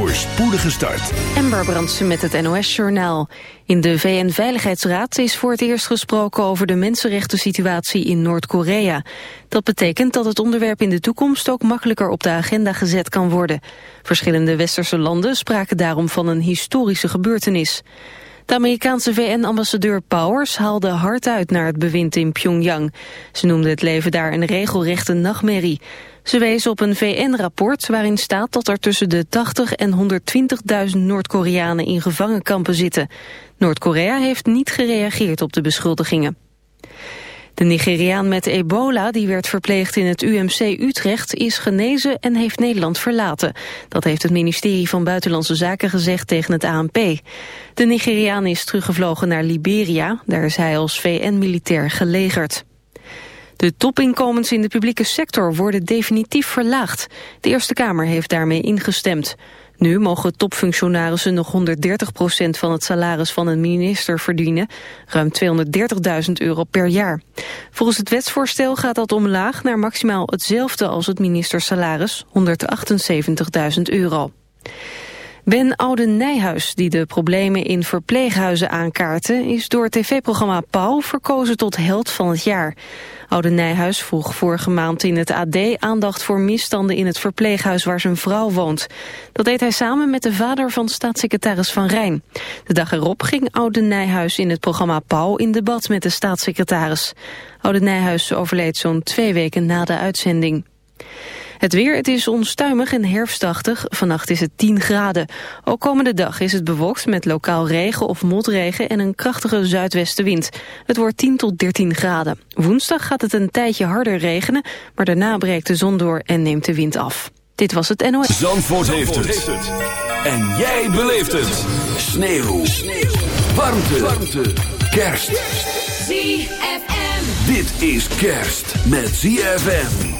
voor spoedige start. Ember Brandsen met het NOS-journaal. In de VN-veiligheidsraad is voor het eerst gesproken over de mensenrechten situatie in Noord-Korea. Dat betekent dat het onderwerp in de toekomst ook makkelijker op de agenda gezet kan worden. Verschillende westerse landen spraken daarom van een historische gebeurtenis. De Amerikaanse VN-ambassadeur Powers haalde hard uit naar het bewind in Pyongyang. Ze noemde het leven daar een regelrechte nachtmerrie. Ze wees op een VN-rapport waarin staat dat er tussen de 80 en 120.000 Noord-Koreanen in gevangenkampen zitten. Noord-Korea heeft niet gereageerd op de beschuldigingen. De Nigeriaan met ebola, die werd verpleegd in het UMC Utrecht, is genezen en heeft Nederland verlaten. Dat heeft het ministerie van Buitenlandse Zaken gezegd tegen het ANP. De Nigeriaan is teruggevlogen naar Liberia, daar is hij als VN-militair gelegerd. De topinkomens in de publieke sector worden definitief verlaagd. De Eerste Kamer heeft daarmee ingestemd. Nu mogen topfunctionarissen nog 130% van het salaris van een minister verdienen, ruim 230.000 euro per jaar. Volgens het wetsvoorstel gaat dat omlaag naar maximaal hetzelfde als het ministersalaris, 178.000 euro. Ben Oude Nijhuis, die de problemen in verpleeghuizen aankaarten... is door tv-programma Pauw verkozen tot held van het jaar. Oude Nijhuis vroeg vorige maand in het AD aandacht voor misstanden in het verpleeghuis waar zijn vrouw woont. Dat deed hij samen met de vader van staatssecretaris Van Rijn. De dag erop ging Oude Nijhuis in het programma Pauw in debat met de staatssecretaris. Oude Nijhuis overleed zo'n twee weken na de uitzending. Het weer, het is onstuimig en herfstachtig. Vannacht is het 10 graden. Ook komende dag is het bewolkt met lokaal regen of motregen en een krachtige zuidwestenwind. Het wordt 10 tot 13 graden. Woensdag gaat het een tijdje harder regenen, maar daarna breekt de zon door en neemt de wind af. Dit was het NOS. Zandvoort, heeft, het. En jij beleeft het. Sneeuw. Sneeuw. Warmte. Warmte. Kerst. ZFM. Dit is kerst met ZFM.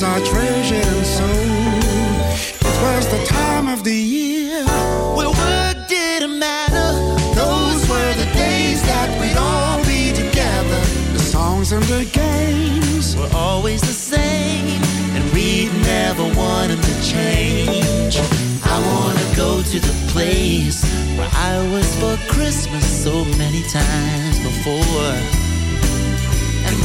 Memories are treasured and so. It was the time of the year. Where word didn't matter. Those were the days that we'd all be together. The songs and the games. were always the same, and we'd never want 'em to change. I wanna go to the place where I was for Christmas so many times before.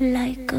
Like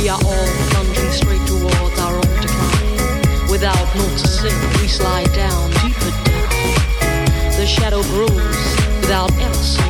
We are all plunging straight towards our own decline. Without noticing, we slide down, deeper down. The shadow grows without ever seeing.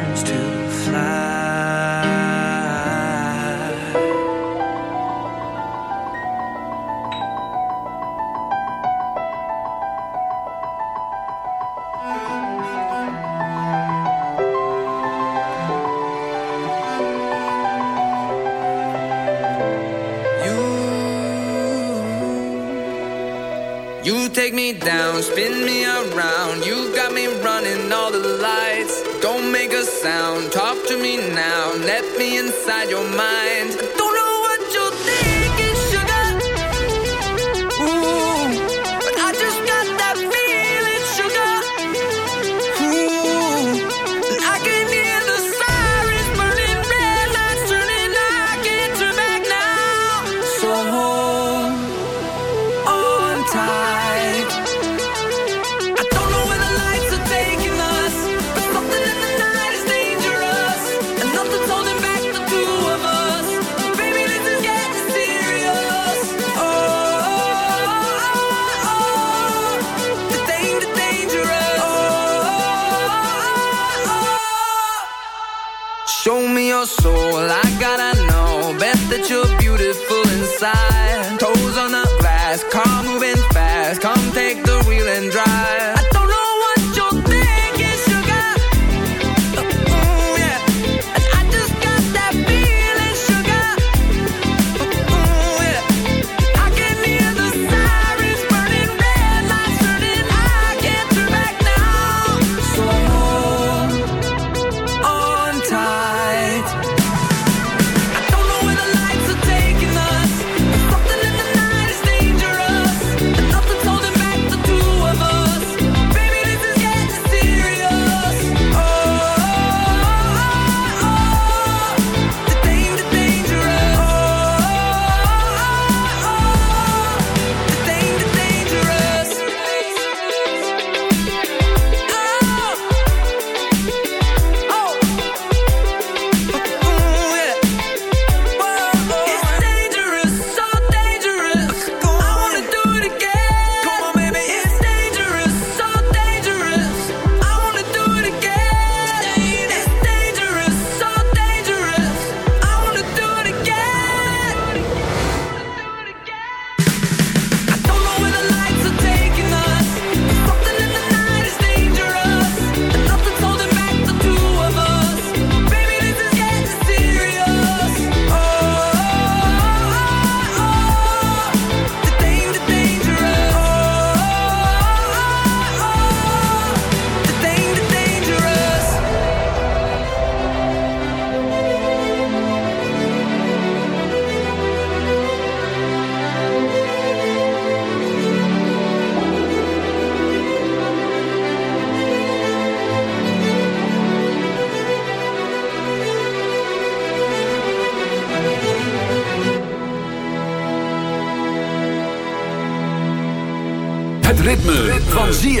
inside your mind.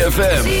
ZFM.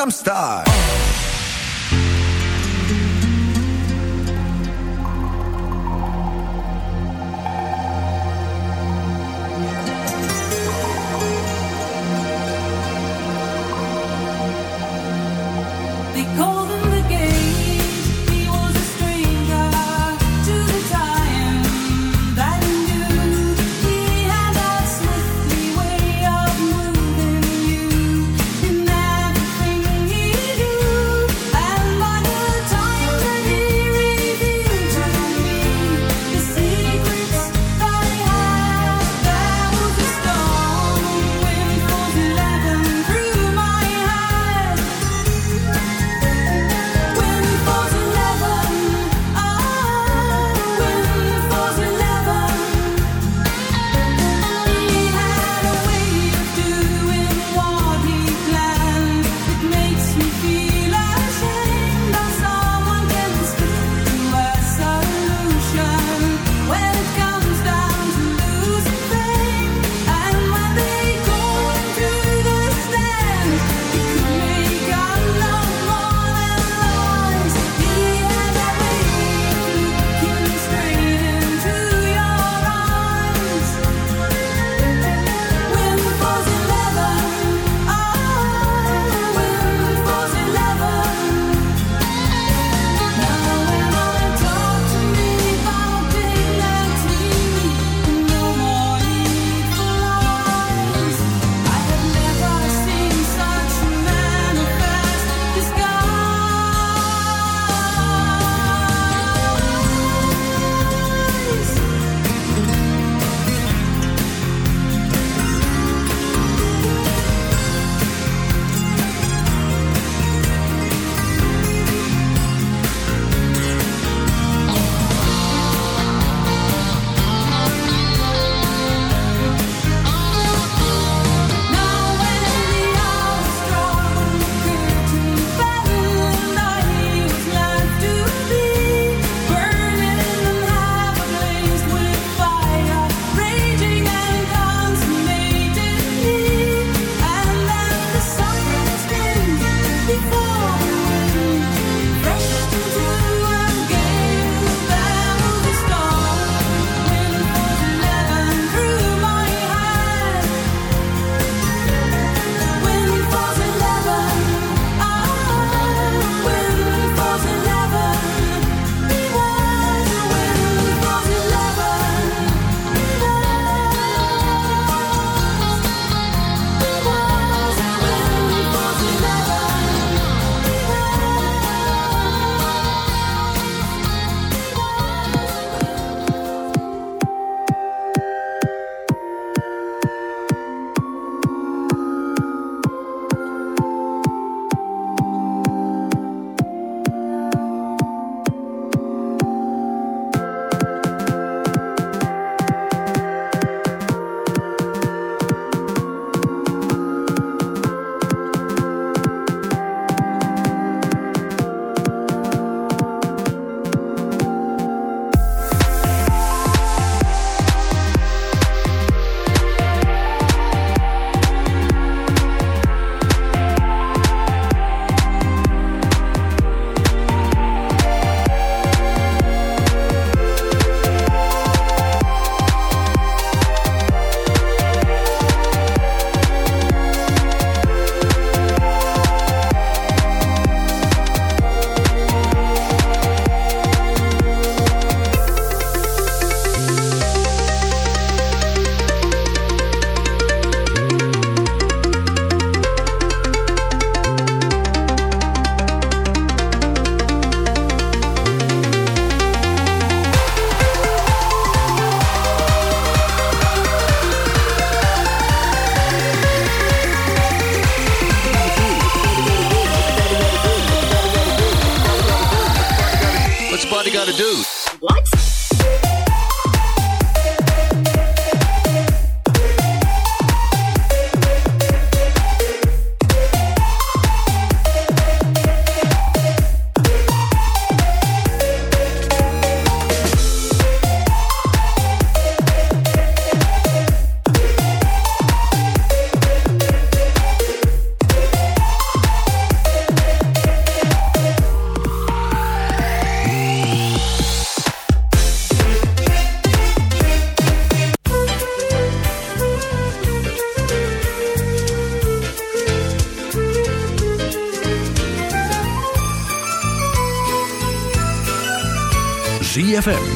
I'm star.